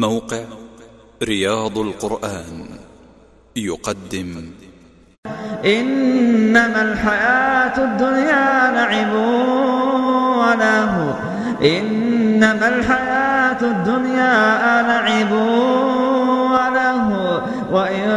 موقع رياض القرآن يقدم. إنما الحياة الدنيا لعب وله. إنما الحياة الدنيا لعب وله. وإن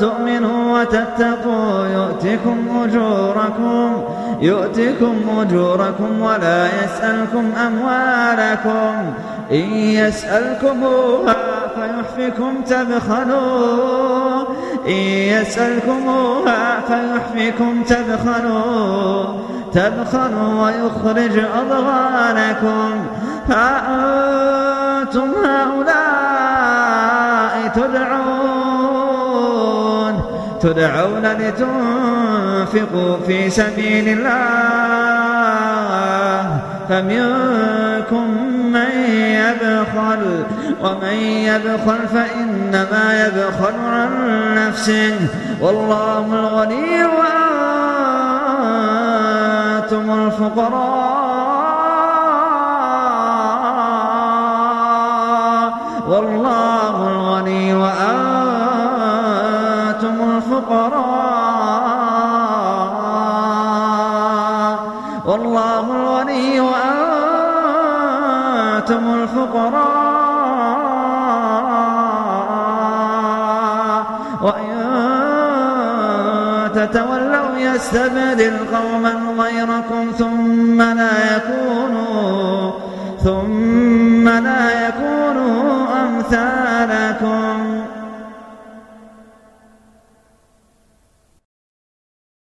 تؤمنوا وتتقوا يؤتكم أجوركم يؤتكم أجوركم ولا يسألكم أموالكم. إن يسألكموها فيحفكم تبخلوا. إن يسألكموها فيحفكم تبخلوا. تبخلوا ويخرج أضغانكم. ها أنتم هؤلاء تدعون. تدعون لتنفقوا في سبيل الله. فمنكم من يبخل ومن يبخل فإنما يبخل عن نفسه والله الغني وأنتم الفقراء والله الغني وأنتم الفقراء والله الغني وأنتم الفقراء. وإن تتولوا يستبدل قوما غيركم ثم لا يكونوا ثم